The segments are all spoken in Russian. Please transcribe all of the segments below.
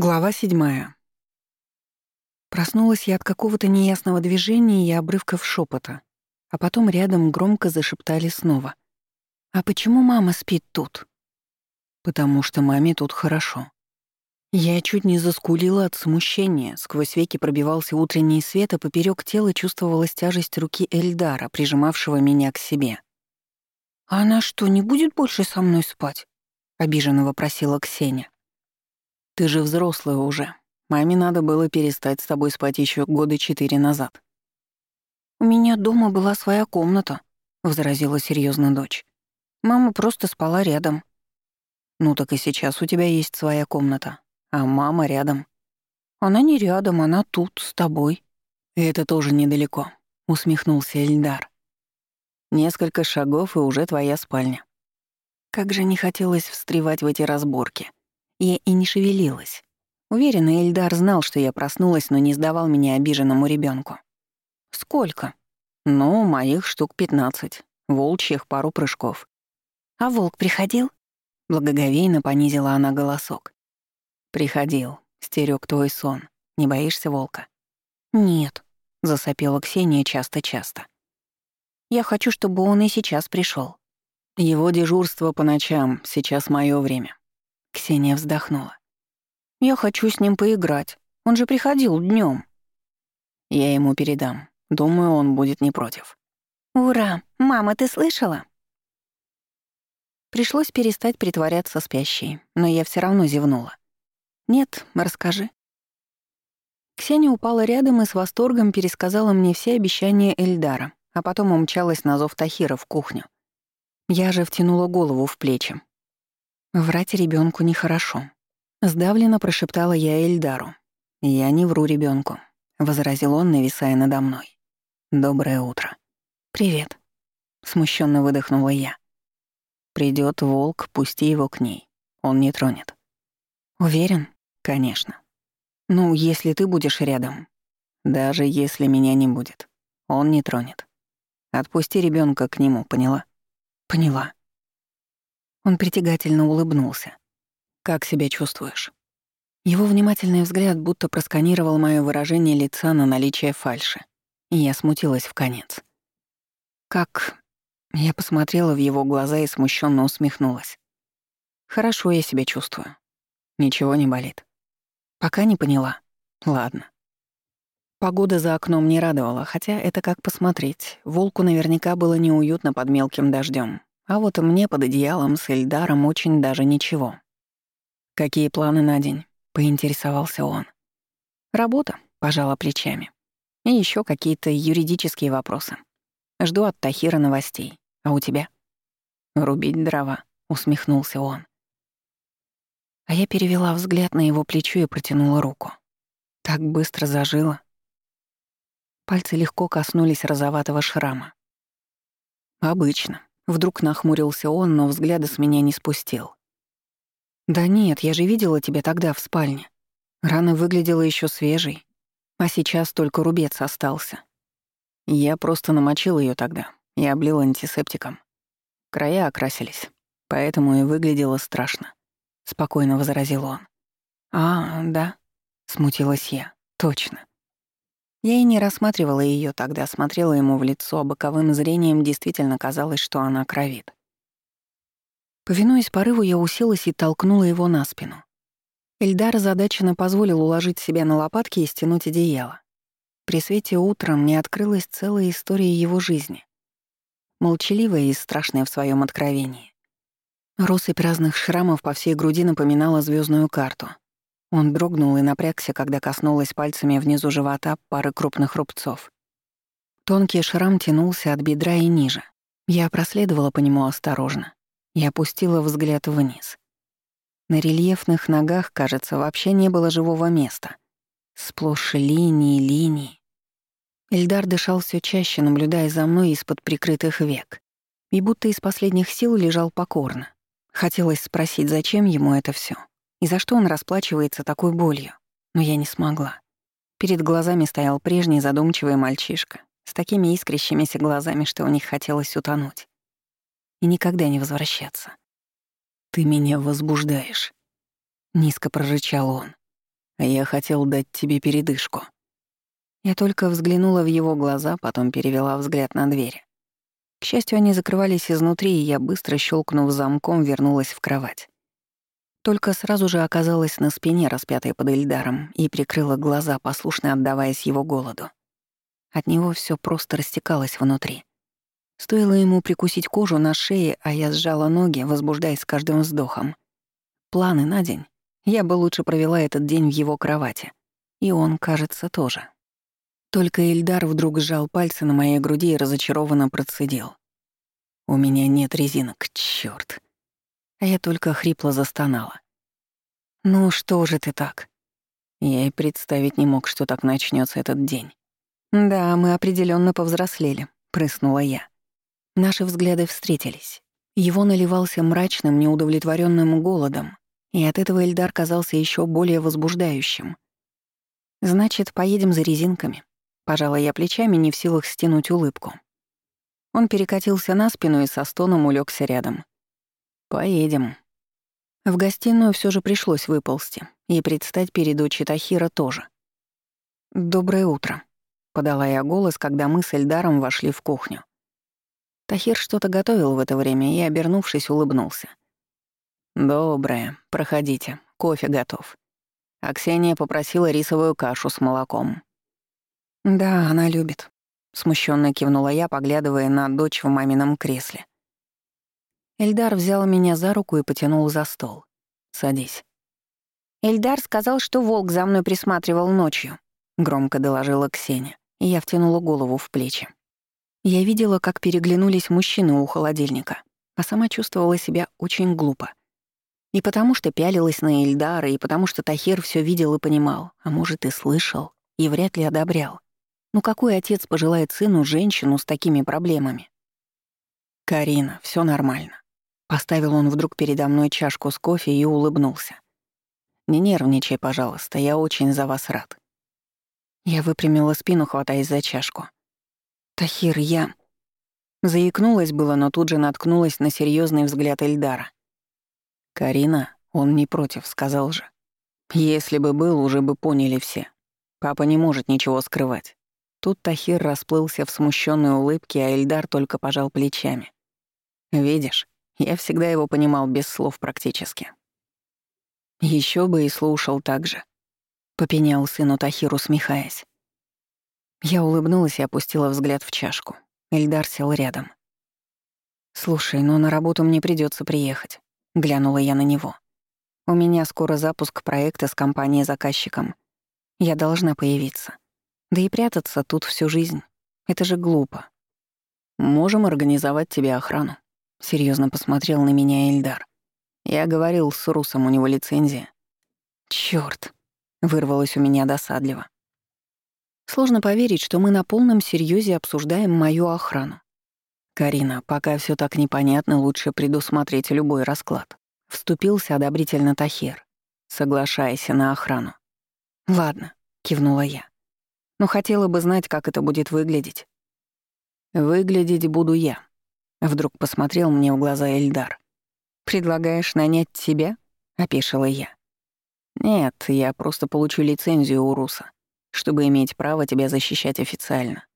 Глава седьмая. Проснулась я от какого-то неясного движения и обрывков шепота, а потом рядом громко зашептали снова. «А почему мама спит тут?» «Потому что маме тут хорошо». Я чуть не заскулила от смущения, сквозь веки пробивался утренний свет, а поперек тела чувствовалась тяжесть руки Эльдара, прижимавшего меня к себе. «А она что, не будет больше со мной спать?» — обиженно вопросила Ксения. Ты же взрослая уже. Маме надо было перестать с тобой спать еще года четыре назад. У меня дома была своя комната, возразила серьезно дочь. Мама просто спала рядом. Ну так и сейчас у тебя есть своя комната, а мама рядом. Она не рядом, она тут, с тобой. это тоже недалеко, усмехнулся Эльдар. Несколько шагов и уже твоя спальня. Как же не хотелось встревать в эти разборки. Я и не шевелилась. Уверена, Эльдар знал, что я проснулась, но не сдавал меня обиженному ребенку. «Сколько?» «Ну, моих штук пятнадцать. Волчьих пару прыжков». «А волк приходил?» Благоговейно понизила она голосок. «Приходил. Стерег твой сон. Не боишься волка?» «Нет», — засопела Ксения часто-часто. «Я хочу, чтобы он и сейчас пришел. Его дежурство по ночам, сейчас мое время. Ксения вздохнула. «Я хочу с ним поиграть. Он же приходил днем. «Я ему передам. Думаю, он будет не против». «Ура! Мама, ты слышала?» Пришлось перестать притворяться спящей, но я все равно зевнула. «Нет, расскажи». Ксения упала рядом и с восторгом пересказала мне все обещания Эльдара, а потом умчалась на зов Тахира в кухню. Я же втянула голову в плечи, Врать ребенку нехорошо. Сдавленно прошептала я Эльдару. «Я не вру ребенку, возразил он, нависая надо мной. «Доброе утро». «Привет», — смущенно выдохнула я. Придет волк, пусти его к ней. Он не тронет». «Уверен?» «Конечно». «Ну, если ты будешь рядом. Даже если меня не будет. Он не тронет. Отпусти ребенка к нему, поняла?» «Поняла». Он притягательно улыбнулся. «Как себя чувствуешь?» Его внимательный взгляд будто просканировал мое выражение лица на наличие фальши, и я смутилась в конец. «Как...» Я посмотрела в его глаза и смущенно усмехнулась. «Хорошо я себя чувствую. Ничего не болит. Пока не поняла. Ладно». Погода за окном не радовала, хотя это как посмотреть. Волку наверняка было неуютно под мелким дождем, а вот мне под одеялом с Эльдаром очень даже ничего. «Какие планы на день?» — поинтересовался он. «Работа», — пожала плечами. «И еще какие-то юридические вопросы. Жду от Тахира новостей. А у тебя?» «Рубить дрова», — усмехнулся он. А я перевела взгляд на его плечо и протянула руку. Так быстро зажила. Пальцы легко коснулись розоватого шрама. «Обычно», Вдруг нахмурился он, но взгляда с меня не спустил. «Да нет, я же видела тебя тогда в спальне. Рана выглядела еще свежей, а сейчас только рубец остался. Я просто намочил ее тогда и облил антисептиком. Края окрасились, поэтому и выглядело страшно», — спокойно возразил он. «А, да», — смутилась я, — «точно». Я и не рассматривала ее тогда, смотрела ему в лицо, а боковым зрением действительно казалось, что она кровит. Повинуясь порыву, я уселась и толкнула его на спину. Эльдар озадаченно позволил уложить себя на лопатки и стянуть одеяло. При свете утром мне открылась целая история его жизни. Молчаливая и страшная в своем откровении. Россыпь разных шрамов по всей груди напоминала звездную карту — он дрогнул и напрягся, когда коснулась пальцами внизу живота пары крупных рубцов. Тонкий шрам тянулся от бедра и ниже. Я проследовала по нему осторожно и опустила взгляд вниз. На рельефных ногах, кажется, вообще не было живого места. Сплошь линии, линии. Эльдар дышал все чаще, наблюдая за мной из-под прикрытых век. И будто из последних сил лежал покорно. Хотелось спросить, зачем ему это все. И за что он расплачивается такой болью? Но я не смогла. Перед глазами стоял прежний задумчивый мальчишка с такими искрящимися глазами, что у них хотелось утонуть. И никогда не возвращаться. «Ты меня возбуждаешь», — низко прорычал он. А я хотел дать тебе передышку. Я только взглянула в его глаза, потом перевела взгляд на дверь. К счастью, они закрывались изнутри, и я, быстро щелкнув замком, вернулась в кровать. Только сразу же оказалась на спине, распятой под Эльдаром, и прикрыла глаза, послушно отдаваясь его голоду. От него все просто растекалось внутри. Стоило ему прикусить кожу на шее, а я сжала ноги, возбуждаясь с каждым вздохом. Планы на день. Я бы лучше провела этот день в его кровати. И он, кажется, тоже. Только Эльдар вдруг сжал пальцы на моей груди и разочарованно процедил. «У меня нет резинок, чёрт!» А я только хрипло застонала. «Ну что же ты так?» Я и представить не мог, что так начнется этот день. «Да, мы определенно повзрослели», — прыснула я. Наши взгляды встретились. Его наливался мрачным, неудовлетворенным голодом, и от этого Эльдар казался еще более возбуждающим. «Значит, поедем за резинками», Пожала я плечами, не в силах стянуть улыбку. Он перекатился на спину и со стоном улегся рядом. «Поедем». В гостиную все же пришлось выползти, и предстать перед очи Тахира тоже. «Доброе утро», — подала я голос, когда мы с Эльдаром вошли в кухню. Тахир что-то готовил в это время и, обернувшись, улыбнулся. «Доброе. Проходите. Кофе готов». А Ксения попросила рисовую кашу с молоком. «Да, она любит», — смущенно кивнула я, поглядывая на дочь в мамином кресле. Эльдар взял меня за руку и потянул за стол. «Садись». «Эльдар сказал, что волк за мной присматривал ночью», — громко доложила Ксения, и я втянула голову в плечи. Я видела, как переглянулись мужчины у холодильника, а сама чувствовала себя очень глупо. И потому что пялилась на Эльдара, и потому что Тахир все видел и понимал, а может и слышал, и вряд ли одобрял. Ну какой отец пожелает сыну женщину с такими проблемами? «Карина, все нормально». Поставил он вдруг передо мной чашку с кофе и улыбнулся. «Не нервничай, пожалуйста, я очень за вас рад». Я выпрямила спину, хватаясь за чашку. «Тахир, я...» Заикнулась было, но тут же наткнулась на серьезный взгляд Эльдара. «Карина, он не против», — сказал же. «Если бы был, уже бы поняли все. Папа не может ничего скрывать. Тут Тахир расплылся в смущенной улыбке, а Эльдар только пожал плечами. «Видишь, я всегда его понимал без слов практически». Еще бы и слушал так же», — попенял сыну Тахир, усмехаясь. Я улыбнулась и опустила взгляд в чашку. Эльдар сел рядом. «Слушай, ну на работу мне придется приехать», — глянула я на него. «У меня скоро запуск проекта с компанией-заказчиком. Я должна появиться». Да и прятаться тут всю жизнь. Это же глупо. Можем организовать тебе охрану. Серьезно посмотрел на меня Эльдар. Я говорил с Русом, у него лицензия. Чёрт, вырвалось у меня досадливо. Сложно поверить, что мы на полном серьезе обсуждаем мою охрану. Карина, пока все так непонятно, лучше предусмотреть любой расклад. Вступился одобрительно Тахир. Соглашайся на охрану. Ладно, кивнула я но хотела бы знать, как это будет выглядеть. «Выглядеть буду я», — вдруг посмотрел мне в глаза Эльдар. «Предлагаешь нанять тебя?» — опешила я. «Нет, я просто получу лицензию у Руса, чтобы иметь право тебя защищать официально.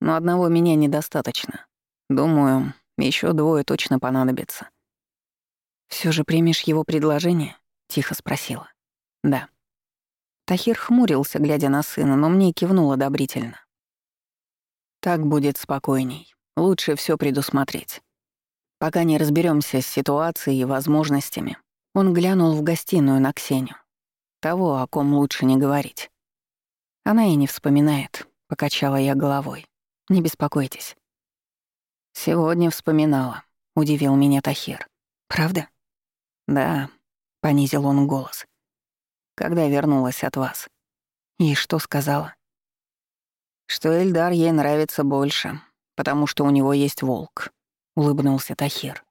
Но одного меня недостаточно. Думаю, еще двое точно понадобится». Все же примешь его предложение?» — тихо спросила. «Да». Тахир хмурился, глядя на сына, но мне кивнул одобрительно. «Так будет спокойней. Лучше все предусмотреть. Пока не разберемся с ситуацией и возможностями». Он глянул в гостиную на Ксению. Того, о ком лучше не говорить. Она и не вспоминает, покачала я головой. Не беспокойтесь. Сегодня вспоминала, удивил меня Тахир. Правда? Да, понизил он голос когда вернулась от вас. И что сказала? Что Эльдар ей нравится больше, потому что у него есть волк, улыбнулся Тахир.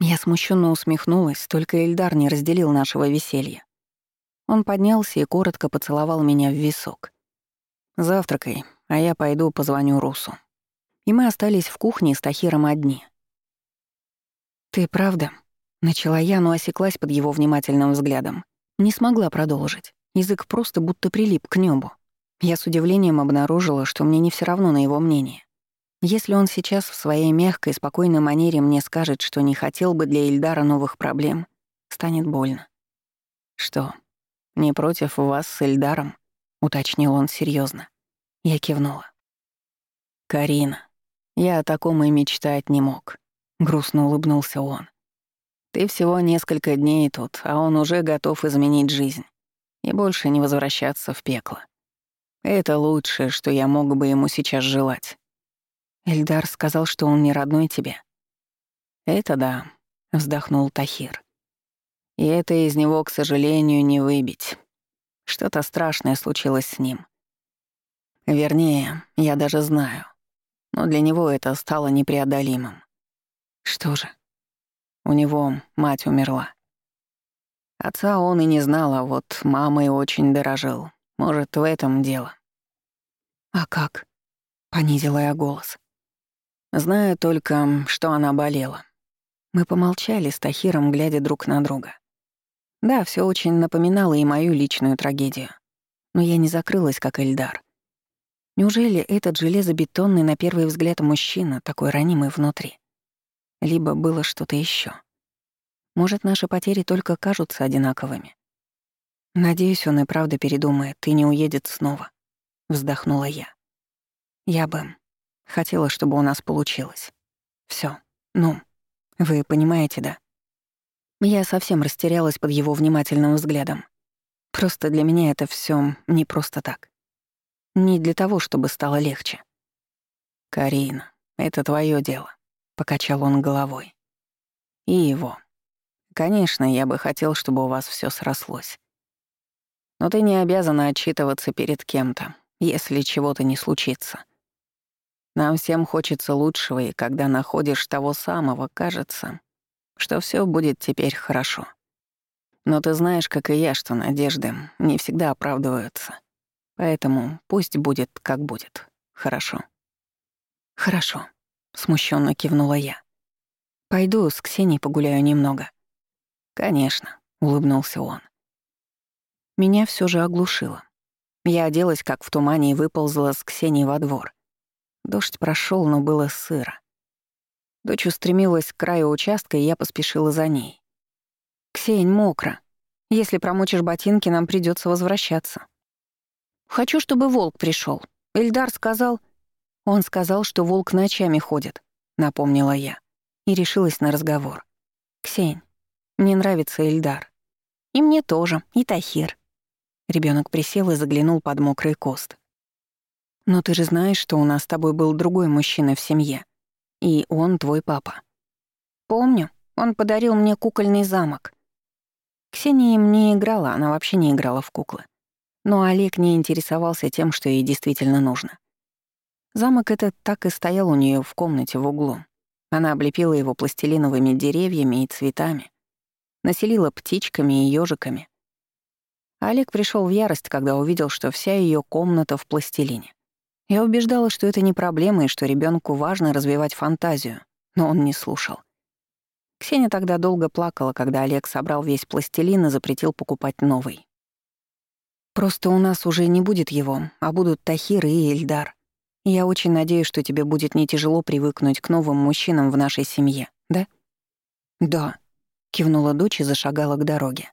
Я смущенно усмехнулась, только Эльдар не разделил нашего веселья. Он поднялся и коротко поцеловал меня в висок. «Завтракай, а я пойду позвоню Русу». И мы остались в кухне с Тахиром одни. «Ты правда?» — начала я, но осеклась под его внимательным взглядом. Не смогла продолжить. Язык просто будто прилип к небу. Я с удивлением обнаружила, что мне не все равно на его мнение. Если он сейчас в своей мягкой, спокойной манере мне скажет, что не хотел бы для Ильдара новых проблем, станет больно. «Что, не против вас с Ильдаром?» — уточнил он серьезно. Я кивнула. «Карина, я о таком и мечтать не мог», — грустно улыбнулся он. «Ты всего несколько дней тут, а он уже готов изменить жизнь и больше не возвращаться в пекло. Это лучшее, что я мог бы ему сейчас желать». Эльдар сказал, что он не родной тебе. «Это да», — вздохнул Тахир. «И это из него, к сожалению, не выбить. Что-то страшное случилось с ним. Вернее, я даже знаю. Но для него это стало непреодолимым. Что же? У него мать умерла. Отца он и не знал, а вот мамой очень дорожил. Может, в этом дело. «А как?» — понизила я голос. Знаю только, что она болела. Мы помолчали с Тахиром, глядя друг на друга. Да, все очень напоминало и мою личную трагедию. Но я не закрылась, как Эльдар. Неужели этот железобетонный на первый взгляд мужчина такой ранимый внутри? Либо было что-то еще. Может, наши потери только кажутся одинаковыми. Надеюсь, он и правда передумает и не уедет снова. Вздохнула я. Я бы хотела, чтобы у нас получилось. Все. Ну, вы понимаете, да? Я совсем растерялась под его внимательным взглядом. Просто для меня это все не просто так. Не для того, чтобы стало легче. «Карина, это твое дело», — покачал он головой. «И его. Конечно, я бы хотел, чтобы у вас все срослось. Но ты не обязана отчитываться перед кем-то, если чего-то не случится. Нам всем хочется лучшего, и когда находишь того самого, кажется, что все будет теперь хорошо. Но ты знаешь, как и я, что надежды не всегда оправдываются. Поэтому пусть будет, как будет. Хорошо. Хорошо, смущенно кивнула я. Пойду с Ксенией погуляю немного. Конечно, улыбнулся он. Меня все же оглушило. Я оделась как в тумане и выползла с Ксенией во двор. Дождь прошел, но было сыро. Дочь устремилась к краю участка, и я поспешила за ней. «Ксень, мокро. Если промочишь ботинки, нам придется возвращаться». Хочу, чтобы волк пришел. Эльдар сказал... Он сказал, что волк ночами ходит, напомнила я. И решилась на разговор. Ксень, мне нравится Эльдар. И мне тоже, и Тахир. Ребенок присел и заглянул под мокрый кост. Но ты же знаешь, что у нас с тобой был другой мужчина в семье. И он твой папа. Помню, он подарил мне кукольный замок. Ксения им не играла, она вообще не играла в куклы. Но Олег не интересовался тем, что ей действительно нужно. Замок этот так и стоял у нее в комнате в углу. Она облепила его пластилиновыми деревьями и цветами, населила птичками и ежиками. Олег пришел в ярость, когда увидел, что вся ее комната в пластилине. Я убеждала, что это не проблема и что ребенку важно развивать фантазию, но он не слушал. Ксения тогда долго плакала, когда Олег собрал весь пластилин и запретил покупать новый. Просто у нас уже не будет его, а будут Тахир и Эльдар. Я очень надеюсь, что тебе будет не тяжело привыкнуть к новым мужчинам в нашей семье, да? Да, кивнула дочь и зашагала к дороге.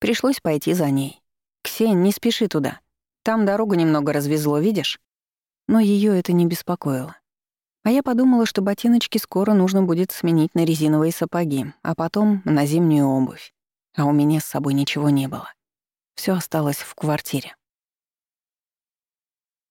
Пришлось пойти за ней. Ксень, не спеши туда. Там дорогу немного развезло, видишь? Но ее это не беспокоило. А я подумала, что ботиночки скоро нужно будет сменить на резиновые сапоги, а потом на зимнюю обувь. А у меня с собой ничего не было. Все осталось в квартире.